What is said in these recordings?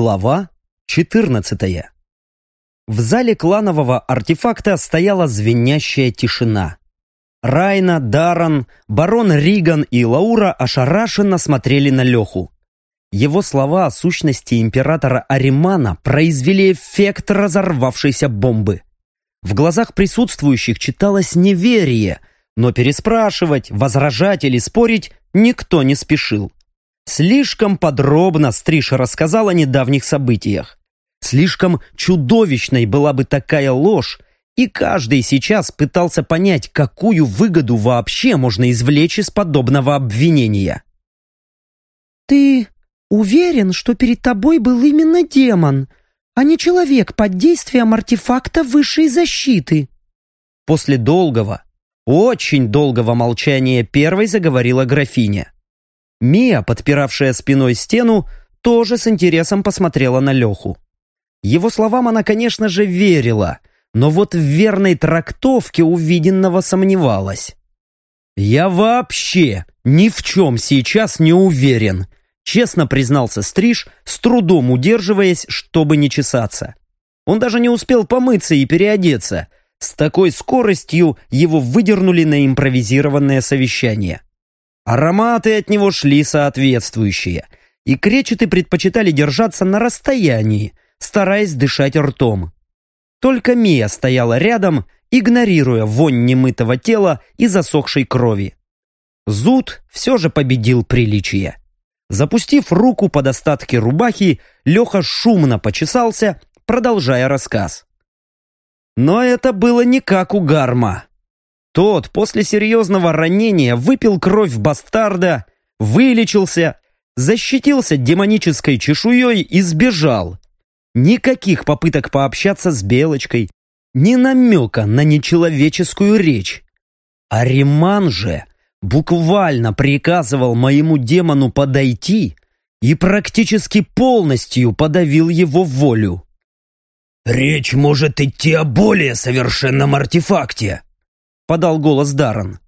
Глава 14 В зале кланового артефакта стояла звенящая тишина. Райна, Даран, барон Риган и Лаура ошарашенно смотрели на Леху. Его слова о сущности императора Аримана произвели эффект разорвавшейся бомбы. В глазах присутствующих читалось неверие, но переспрашивать, возражать или спорить никто не спешил. Слишком подробно Стриж рассказал о недавних событиях. Слишком чудовищной была бы такая ложь, и каждый сейчас пытался понять, какую выгоду вообще можно извлечь из подобного обвинения. «Ты уверен, что перед тобой был именно демон, а не человек под действием артефакта высшей защиты?» После долгого, очень долгого молчания первой заговорила графиня. Мия, подпиравшая спиной стену, тоже с интересом посмотрела на Леху. Его словам она, конечно же, верила, но вот в верной трактовке увиденного сомневалась. «Я вообще ни в чем сейчас не уверен», честно признался Стриж, с трудом удерживаясь, чтобы не чесаться. Он даже не успел помыться и переодеться. С такой скоростью его выдернули на импровизированное совещание. Ароматы от него шли соответствующие, и кречеты предпочитали держаться на расстоянии, стараясь дышать ртом. Только Мия стояла рядом, игнорируя вонь немытого тела и засохшей крови. Зуд все же победил приличие. Запустив руку под остатки рубахи, Леха шумно почесался, продолжая рассказ. Но это было не как у Гарма. Тот после серьезного ранения выпил кровь бастарда, вылечился, защитился демонической чешуей и сбежал. Никаких попыток пообщаться с Белочкой, ни намека на нечеловеческую речь. А Риман же буквально приказывал моему демону подойти и практически полностью подавил его волю. «Речь может идти о более совершенном артефакте», подал голос Даррен.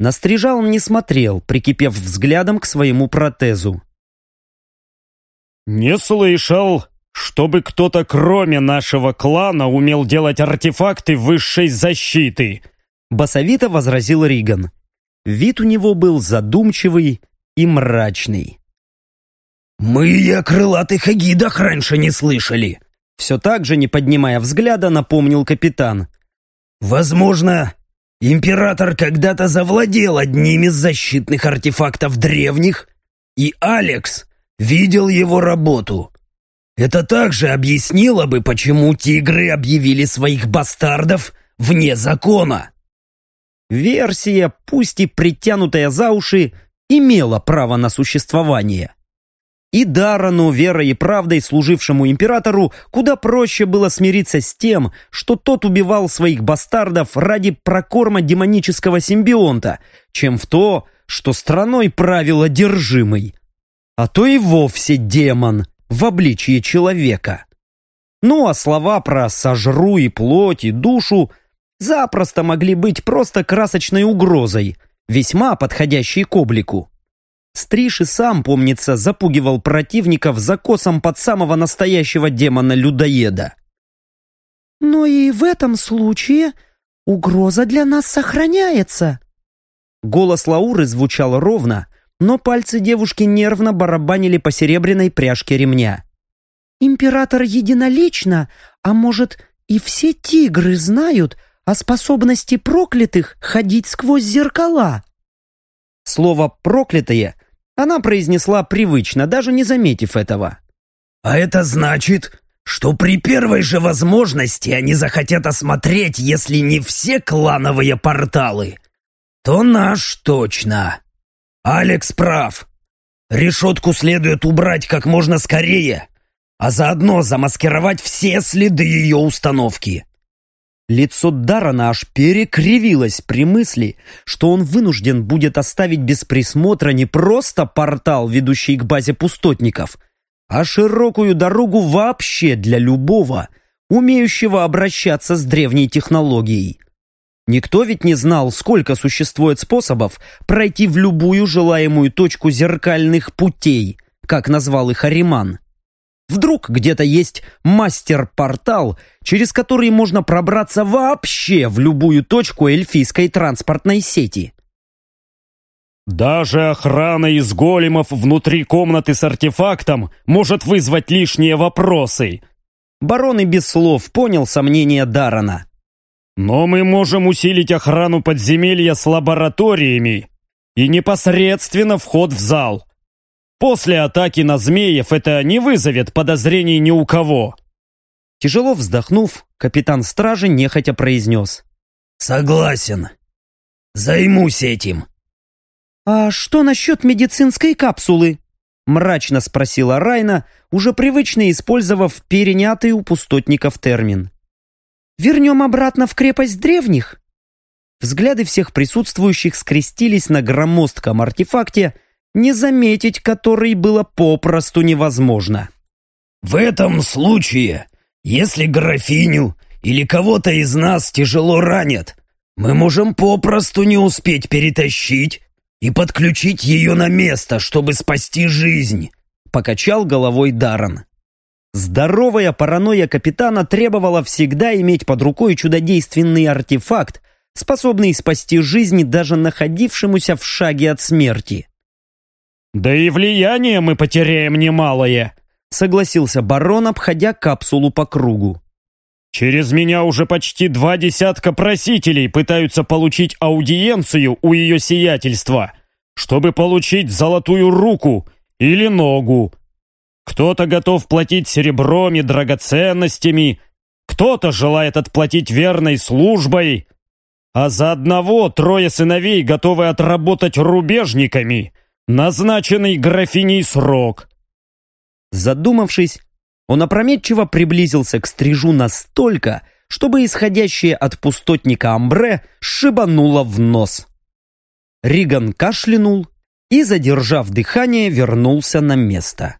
На стрижа он не смотрел, прикипев взглядом к своему протезу. «Не слышал, чтобы кто-то кроме нашего клана умел делать артефакты высшей защиты!» Басовито возразил Риган. Вид у него был задумчивый и мрачный. «Мы и о крылатых агидах раньше не слышали!» Все так же, не поднимая взгляда, напомнил капитан. «Возможно, Император когда-то завладел одним из защитных артефактов древних, и Алекс видел его работу. Это также объяснило бы, почему тигры объявили своих бастардов вне закона. Версия, пусть и притянутая за уши, имела право на существование. И Дарану, верой и правдой служившему императору, куда проще было смириться с тем, что тот убивал своих бастардов ради прокорма демонического симбионта, чем в то, что страной правил одержимый. А то и вовсе демон в обличье человека. Ну а слова про «сожру и плоть, и душу» запросто могли быть просто красочной угрозой, весьма подходящей к облику. Стриж и сам, помнится, запугивал противников закосом под самого настоящего демона-людоеда. «Но и в этом случае угроза для нас сохраняется». Голос Лауры звучал ровно, но пальцы девушки нервно барабанили по серебряной пряжке ремня. «Император единолично, а может, и все тигры знают о способности проклятых ходить сквозь зеркала?» Слово «проклятые» Она произнесла привычно, даже не заметив этого. «А это значит, что при первой же возможности они захотят осмотреть, если не все клановые порталы, то наш точно. Алекс прав. Решетку следует убрать как можно скорее, а заодно замаскировать все следы ее установки. Лицо Дарана аж перекривилось при мысли, что он вынужден будет оставить без присмотра не просто портал, ведущий к базе пустотников, а широкую дорогу вообще для любого, умеющего обращаться с древней технологией. Никто ведь не знал, сколько существует способов пройти в любую желаемую точку зеркальных путей, как назвал их Ариман. Вдруг где-то есть мастер-портал, через который можно пробраться вообще в любую точку эльфийской транспортной сети. Даже охрана из големов внутри комнаты с артефактом может вызвать лишние вопросы. Барон и без слов понял сомнения Дарана. Но мы можем усилить охрану подземелья с лабораториями и непосредственно вход в зал. После атаки на змеев это не вызовет подозрений ни у кого. Тяжело вздохнув, капитан стражи нехотя произнес. «Согласен. Займусь этим». «А что насчет медицинской капсулы?» Мрачно спросила Райна, уже привычно использовав перенятый у пустотников термин. «Вернем обратно в крепость древних?» Взгляды всех присутствующих скрестились на громоздком артефакте, не заметить который было попросту невозможно. «В этом случае, если графиню или кого-то из нас тяжело ранят, мы можем попросту не успеть перетащить и подключить ее на место, чтобы спасти жизнь», — покачал головой Даррен. Здоровая паранойя капитана требовала всегда иметь под рукой чудодейственный артефакт, способный спасти жизнь даже находившемуся в шаге от смерти. «Да и влияние мы потеряем немалое», — согласился барон, обходя капсулу по кругу. Через меня уже почти два десятка просителей пытаются получить аудиенцию у ее сиятельства, чтобы получить золотую руку или ногу. Кто-то готов платить серебром и драгоценностями, кто-то желает отплатить верной службой, а за одного трое сыновей готовы отработать рубежниками назначенный графиней срок. Задумавшись, он опрометчиво приблизился к стрижу настолько, чтобы исходящее от пустотника амбре шибануло в нос. Риган кашлянул и, задержав дыхание, вернулся на место.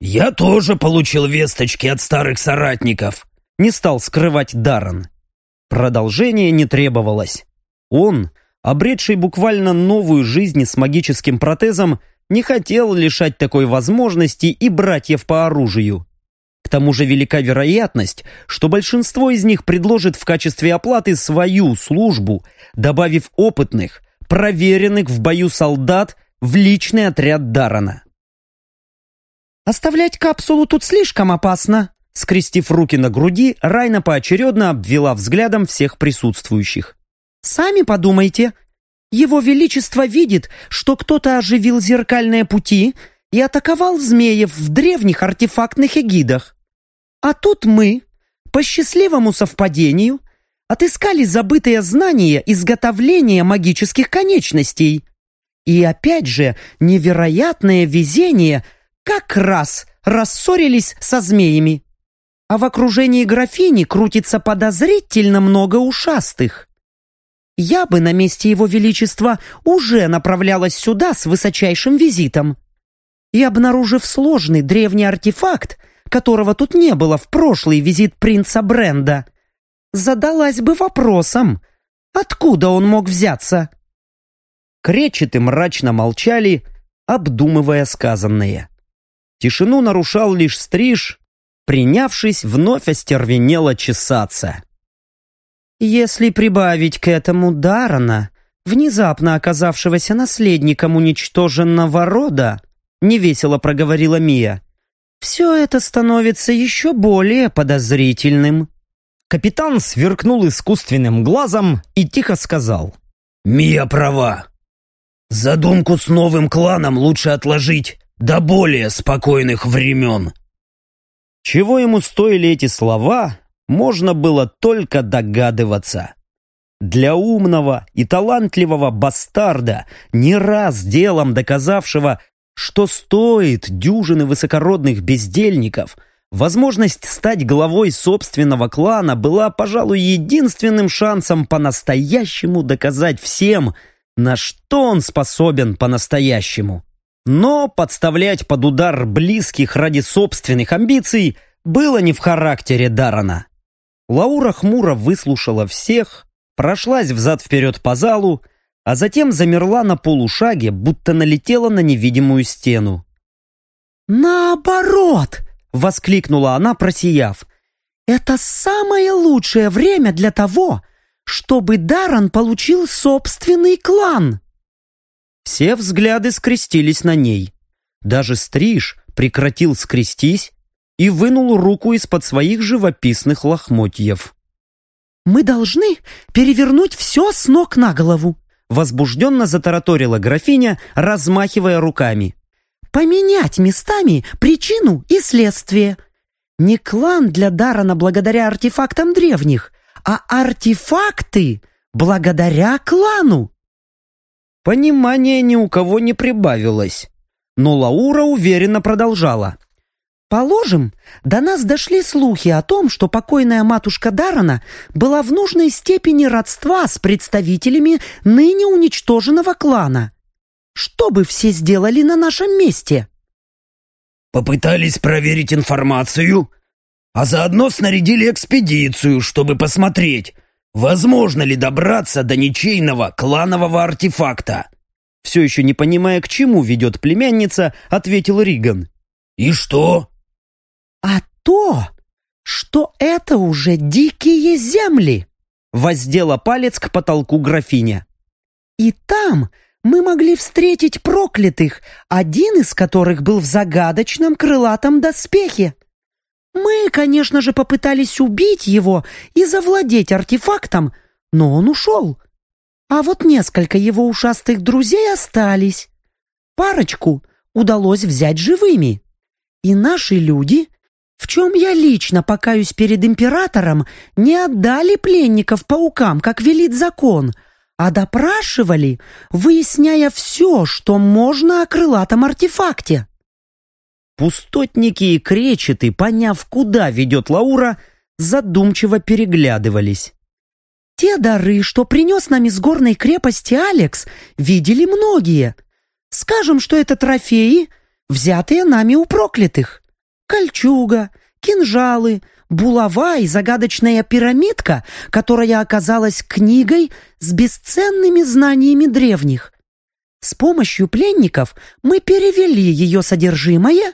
«Я тоже получил весточки от старых соратников», — не стал скрывать Даррен. Продолжение не требовалось. Он, обретший буквально новую жизнь с магическим протезом, не хотел лишать такой возможности и братьев по оружию. К тому же велика вероятность, что большинство из них предложит в качестве оплаты свою службу, добавив опытных, проверенных в бою солдат в личный отряд Дарана. «Оставлять капсулу тут слишком опасно», Скрестив руки на груди, Райна поочередно обвела взглядом всех присутствующих. «Сами подумайте, его Величество видит, что кто-то оживил зеркальные пути и атаковал змеев в древних артефактных эгидах. А тут мы, по счастливому совпадению, отыскали забытые знания изготовления магических конечностей. И опять же, невероятное везение как раз рассорились со змеями. А в окружении графини крутится подозрительно много ушастых. Я бы на месте его величества уже направлялась сюда с высочайшим визитом. И обнаружив сложный древний артефакт, которого тут не было в прошлый визит принца Бренда, задалась бы вопросом, откуда он мог взяться. Кречеты мрачно молчали, обдумывая сказанное. Тишину нарушал лишь стриж, принявшись вновь остервенело чесаться. Если прибавить к этому Дарана, внезапно оказавшегося наследником уничтоженного рода, невесело проговорила Мия, все это становится еще более подозрительным. Капитан сверкнул искусственным глазом и тихо сказал. «Мия права. Задумку с новым кланом лучше отложить до более спокойных времен». Чего ему стоили эти слова, можно было только догадываться. Для умного и талантливого бастарда, не раз делом доказавшего, что стоит дюжины высокородных бездельников, возможность стать главой собственного клана была, пожалуй, единственным шансом по-настоящему доказать всем, на что он способен по-настоящему. Но подставлять под удар близких ради собственных амбиций было не в характере Дарана. Лаура хмуро выслушала всех, прошлась взад-вперед по залу, а затем замерла на полушаге, будто налетела на невидимую стену. «Наоборот!» Воскликнула она, просияв. «Это самое лучшее время для того, чтобы Даран получил собственный клан!» Все взгляды скрестились на ней. Даже Стриж прекратил скрестись и вынул руку из-под своих живописных лохмотьев. «Мы должны перевернуть все с ног на голову», возбужденно затараторила графиня, размахивая руками. «Поменять местами причину и следствие. Не клан для Дарана благодаря артефактам древних, а артефакты благодаря клану». Понимания ни у кого не прибавилось, но Лаура уверенно продолжала. Положим, до нас дошли слухи о том, что покойная матушка Дарана была в нужной степени родства с представителями ныне уничтоженного клана. Что бы все сделали на нашем месте? Попытались проверить информацию, а заодно снарядили экспедицию, чтобы посмотреть, возможно ли добраться до ничейного кланового артефакта. Все еще не понимая, к чему ведет племянница, ответил Риган. «И что?» «А то, что это уже дикие земли!» Воздела палец к потолку графиня. «И там мы могли встретить проклятых, один из которых был в загадочном крылатом доспехе. Мы, конечно же, попытались убить его и завладеть артефактом, но он ушел. А вот несколько его ушастых друзей остались. Парочку удалось взять живыми. И наши люди в чем я лично покаюсь перед императором, не отдали пленников паукам, как велит закон, а допрашивали, выясняя все, что можно о крылатом артефакте. Пустотники и кречеты, поняв, куда ведет Лаура, задумчиво переглядывались. Те дары, что принес нам из горной крепости Алекс, видели многие. Скажем, что это трофеи, взятые нами у проклятых кольчуга, кинжалы, булава и загадочная пирамидка, которая оказалась книгой с бесценными знаниями древних. С помощью пленников мы перевели ее содержимое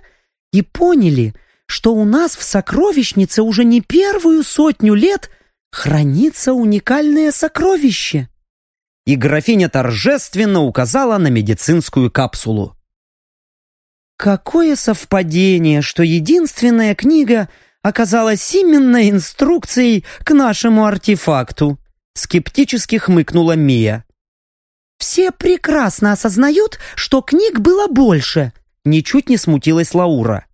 и поняли, что у нас в сокровищнице уже не первую сотню лет хранится уникальное сокровище. И графиня торжественно указала на медицинскую капсулу. Какое совпадение, что единственная книга оказалась именно инструкцией к нашему артефакту, скептически хмыкнула Мия. Все прекрасно осознают, что книг было больше, ничуть не смутилась Лаура.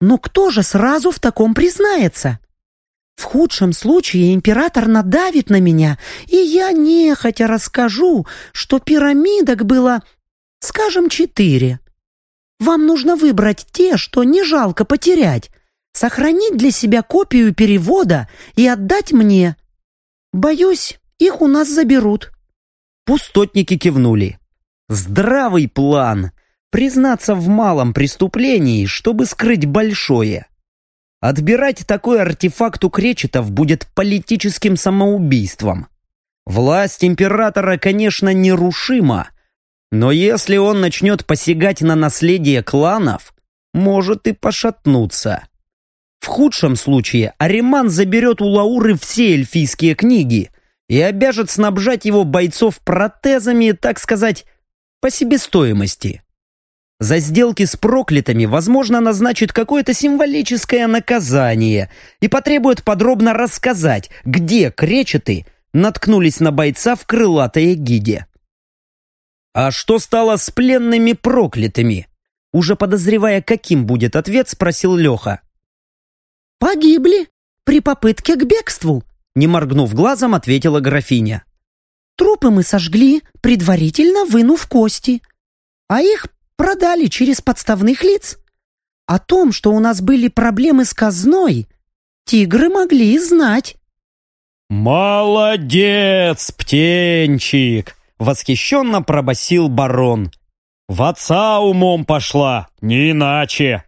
Но кто же сразу в таком признается? В худшем случае император надавит на меня, и я нехотя расскажу, что пирамидок было, скажем, четыре. Вам нужно выбрать те, что не жалко потерять, сохранить для себя копию перевода и отдать мне. Боюсь, их у нас заберут». Пустотники кивнули. «Здравый план! Признаться в малом преступлении, чтобы скрыть большое. Отбирать такой артефакт у кречетов будет политическим самоубийством. Власть императора, конечно, нерушима, но если он начнет посягать на наследие кланов, может и пошатнуться. В худшем случае Ариман заберет у Лауры все эльфийские книги и обяжет снабжать его бойцов протезами, так сказать, по себестоимости. За сделки с проклятыми, возможно, назначит какое-то символическое наказание и потребует подробно рассказать, где кречеты наткнулись на бойца в крылатой эгиде. «А что стало с пленными проклятыми?» Уже подозревая, каким будет ответ, спросил Леха. «Погибли при попытке к бегству», не моргнув глазом, ответила графиня. «Трупы мы сожгли, предварительно вынув кости, а их продали через подставных лиц. О том, что у нас были проблемы с казной, тигры могли знать». «Молодец, птенчик!» Восхищенно пробасил барон. «В отца умом пошла, не иначе!»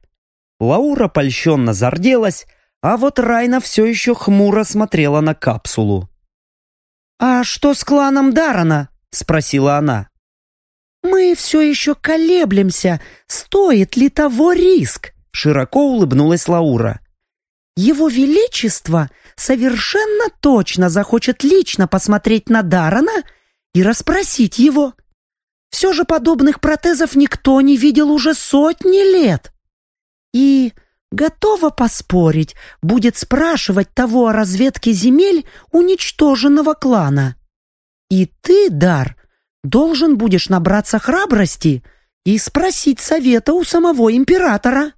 Лаура польщенно зарделась, а вот Райна все еще хмуро смотрела на капсулу. «А что с кланом Дарана?» — спросила она. «Мы все еще колеблемся, стоит ли того риск», Широко улыбнулась Лаура. Его Величество совершенно точно захочет лично посмотреть на Дарана и расспросить его. Все же подобных протезов никто не видел уже сотни лет. И, готова поспорить, будет спрашивать того о разведке земель уничтоженного клана. И ты, Дар, должен будешь набраться храбрости и спросить совета у самого императора.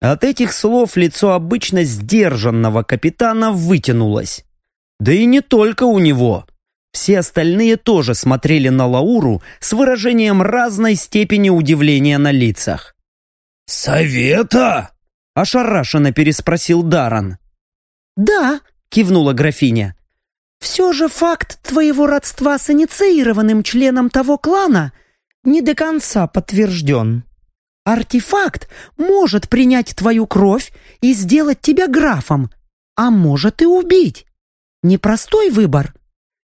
От этих слов лицо обычно сдержанного капитана вытянулось. Да и не только у него. Все остальные тоже смотрели на Лауру с выражением разной степени удивления на лицах. «Совета?» – ошарашенно переспросил Даран. «Да», – кивнула графиня. «Все же факт твоего родства с инициированным членом того клана не до конца подтвержден». Артефакт может принять твою кровь и сделать тебя графом, а может и убить. Непростой выбор.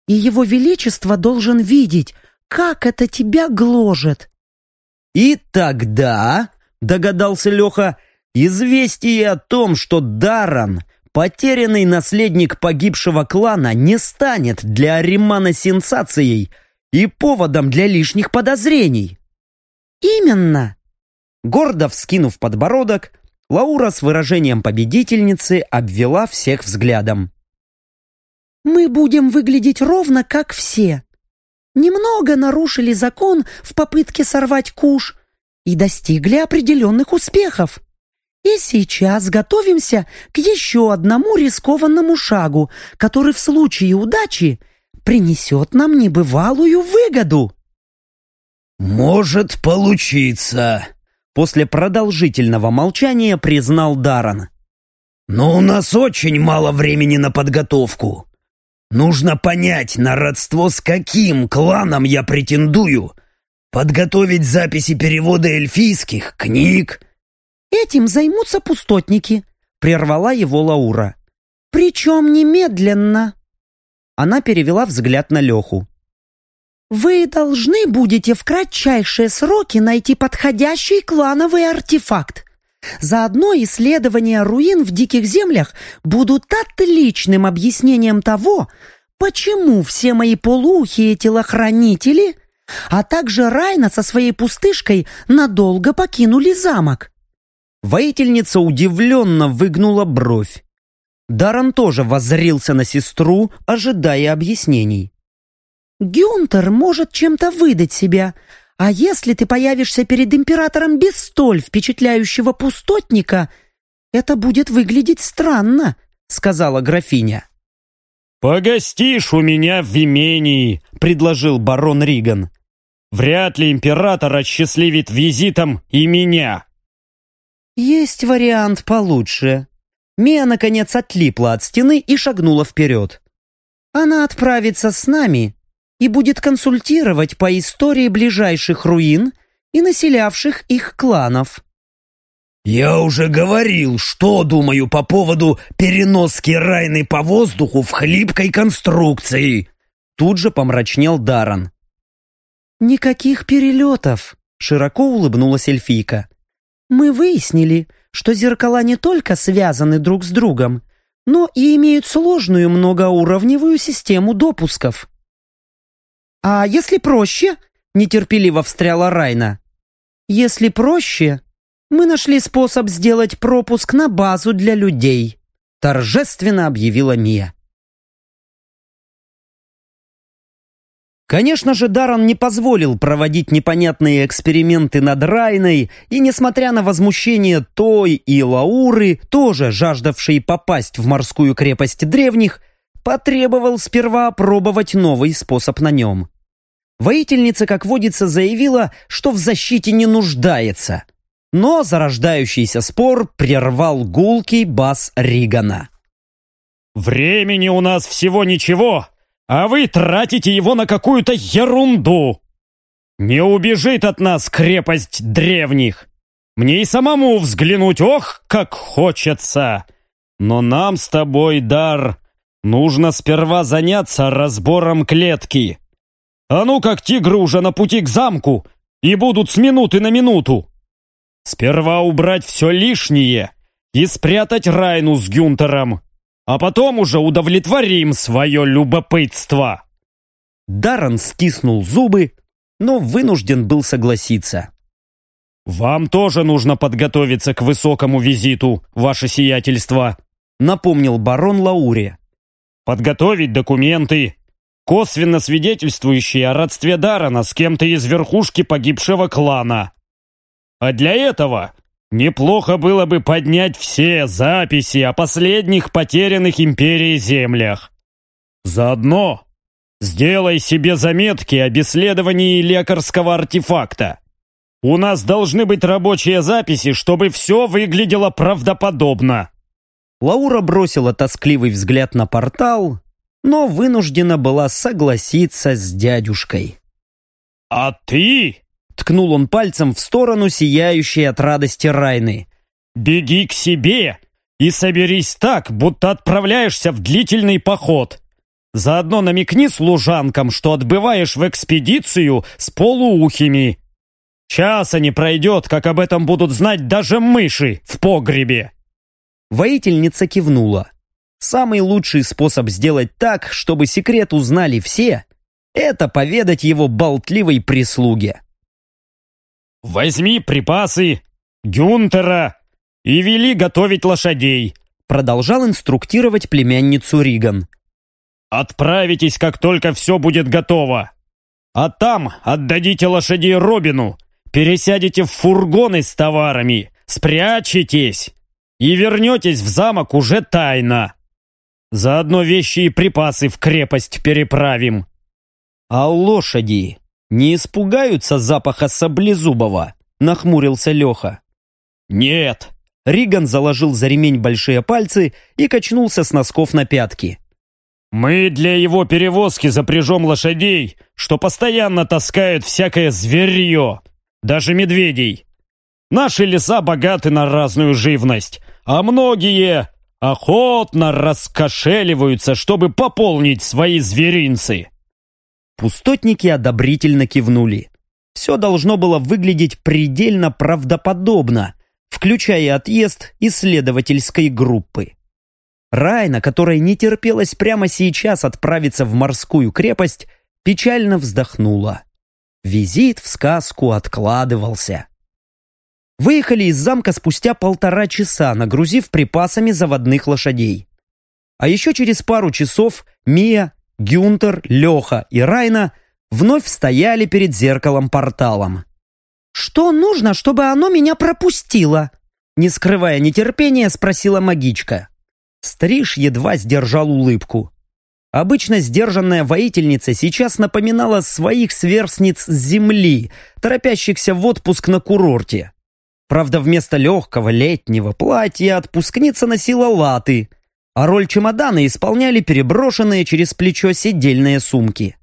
И его величество должен видеть, как это тебя гложет. И тогда, догадался Леха, известие о том, что Даран, потерянный наследник погибшего клана, не станет для Аримана сенсацией и поводом для лишних подозрений. Именно. Гордо вскинув подбородок, Лаура с выражением победительницы обвела всех взглядом. «Мы будем выглядеть ровно, как все. Немного нарушили закон в попытке сорвать куш и достигли определенных успехов. И сейчас готовимся к еще одному рискованному шагу, который в случае удачи принесет нам небывалую выгоду». «Может получиться», После продолжительного молчания признал Даран. «Но у нас очень мало времени на подготовку. Нужно понять, на родство с каким кланом я претендую, подготовить записи перевода эльфийских книг». «Этим займутся пустотники», — прервала его Лаура. «Причем немедленно». Она перевела взгляд на Леху. Вы должны будете в кратчайшие сроки найти подходящий клановый артефакт. Заодно исследования руин в диких землях будут отличным объяснением того, почему все мои полухие телохранители, а также Райна со своей пустышкой надолго покинули замок. Воительница удивленно выгнула бровь. Даран тоже воззрился на сестру, ожидая объяснений. Гюнтер может чем-то выдать себя, а если ты появишься перед императором без столь впечатляющего пустотника, это будет выглядеть странно», — сказала графиня. «Погостишь у меня в имении», — предложил барон Риган. «Вряд ли император осчастливит визитом и меня». «Есть вариант получше». Мия, наконец, отлипла от стены и шагнула вперед. «Она отправится с нами и будет консультировать по истории ближайших руин и населявших их кланов. «Я уже говорил, что думаю по поводу переноски Райны по воздуху в хлипкой конструкции!» Тут же помрачнел Даран. «Никаких перелетов!» — широко улыбнулась эльфийка. «Мы выяснили, что зеркала не только связаны друг с другом, но и имеют сложную многоуровневую систему допусков. «А если проще?» — нетерпеливо встряла Райна. «Если проще, мы нашли способ сделать пропуск на базу для людей», — торжественно объявила Мия. Конечно же, Даран не позволил проводить непонятные эксперименты над Райной, и, несмотря на возмущение Той и Лауры, тоже жаждавшей попасть в морскую крепость древних, потребовал сперва опробовать новый способ на нем. Воительница, как водится, заявила, что в защите не нуждается. Но зарождающийся спор прервал гулкий бас Ригана. «Времени у нас всего ничего, а вы тратите его на какую-то ерунду! Не убежит от нас крепость древних! Мне и самому взглянуть, ох, как хочется! Но нам с тобой, Дар, нужно сперва заняться разбором клетки!» А ну как тигры уже на пути к замку и будут с минуты на минуту. Сперва убрать все лишнее и спрятать Райну с Гюнтером, а потом уже удовлетворим свое любопытство. Даррен стиснул зубы, но вынужден был согласиться. «Вам тоже нужно подготовиться к высокому визиту, ваше сиятельство», напомнил барон Лауре. «Подготовить документы, косвенно свидетельствующие о родстве Дарана с кем-то из верхушки погибшего клана. А для этого неплохо было бы поднять все записи о последних потерянных империей землях. Заодно сделай себе заметки об исследовании лекарского артефакта. У нас должны быть рабочие записи, чтобы все выглядело правдоподобно. Лаура бросила тоскливый взгляд на портал, но вынуждена была согласиться с дядюшкой. «А ты?» — ткнул он пальцем в сторону сияющей от радости Райны. «Беги к себе и соберись так, будто отправляешься в длительный поход. Заодно намекни служанкам, что отбываешь в экспедицию с полуухими. Часа не пройдет, как об этом будут знать даже мыши в погребе!» Воительница кивнула. Самый лучший способ сделать так, чтобы секрет узнали все, это поведать его болтливой прислуге. «Возьми припасы, Гюнтера и вели готовить лошадей», продолжал инструктировать племянницу Риган. «Отправитесь, как только все будет готово. А там отдадите лошадей Робину, пересядете в фургоны с товарами, спрячетесь и вернетесь в замок уже тайно. Заодно вещи и припасы в крепость переправим. А лошади не испугаются запаха саблезубого? Нахмурился Леха. Нет. Риган заложил за ремень большие пальцы и качнулся с носков на пятки. Мы для его перевозки запряжем лошадей, что постоянно таскают всякое зверье, даже медведей. Наши леса богаты на разную живность, а многие охотно раскошеливаются, чтобы пополнить свои зверинцы. Пустотники одобрительно кивнули. Все должно было выглядеть предельно правдоподобно, включая отъезд исследовательской группы. Райна, которой не терпелось прямо сейчас отправиться в морскую крепость, печально вздохнула. Визит в сказку откладывался. Выехали из замка спустя полтора часа, нагрузив припасами заводных лошадей. А еще через пару часов Мия, Гюнтер, Леха и Райна вновь стояли перед зеркалом-порталом. «Что нужно, чтобы оно меня пропустило?» Не скрывая нетерпения, спросила магичка. Стриж едва сдержал улыбку. Обычно сдержанная воительница сейчас напоминала своих сверстниц с земли, торопящихся в отпуск на курорте. Правда, вместо легкого летнего платья отпускница носила латы, а роль чемодана исполняли переброшенные через плечо седельные сумки.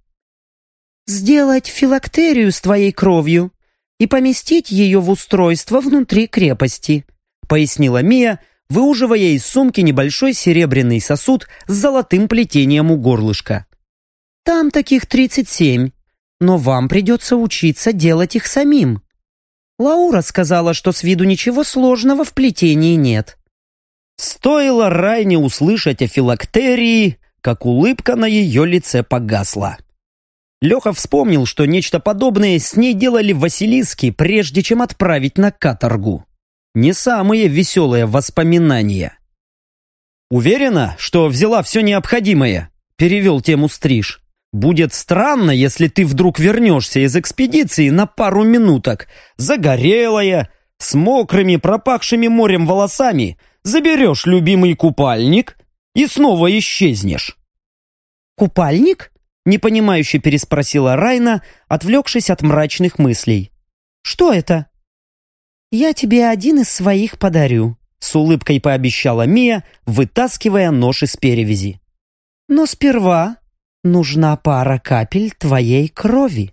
«Сделать филактерию с твоей кровью и поместить ее в устройство внутри крепости», пояснила Мия, выуживая из сумки небольшой серебряный сосуд с золотым плетением у горлышка. «Там таких тридцать семь, но вам придется учиться делать их самим. Лаура сказала, что с виду ничего сложного в плетении нет». Стоило Райне услышать о филактерии, как улыбка на ее лице погасла. Леха вспомнил, что нечто подобное с ней делали Василиски, прежде чем отправить на каторгу. Не самые веселые воспоминания. «Уверена, что взяла все необходимое?» – перевел тему Стриж. «Будет странно, если ты вдруг вернешься из экспедиции на пару минуток, загорелая, с мокрыми, пропахшими морем волосами, заберешь любимый купальник и снова исчезнешь». «Купальник?» – непонимающе переспросила Райна, отвлекшись от мрачных мыслей. «Что это?» «Я тебе один из своих подарю», — с улыбкой пообещала Мия, вытаскивая нож из перевязи. «Но сперва нужна пара капель твоей крови».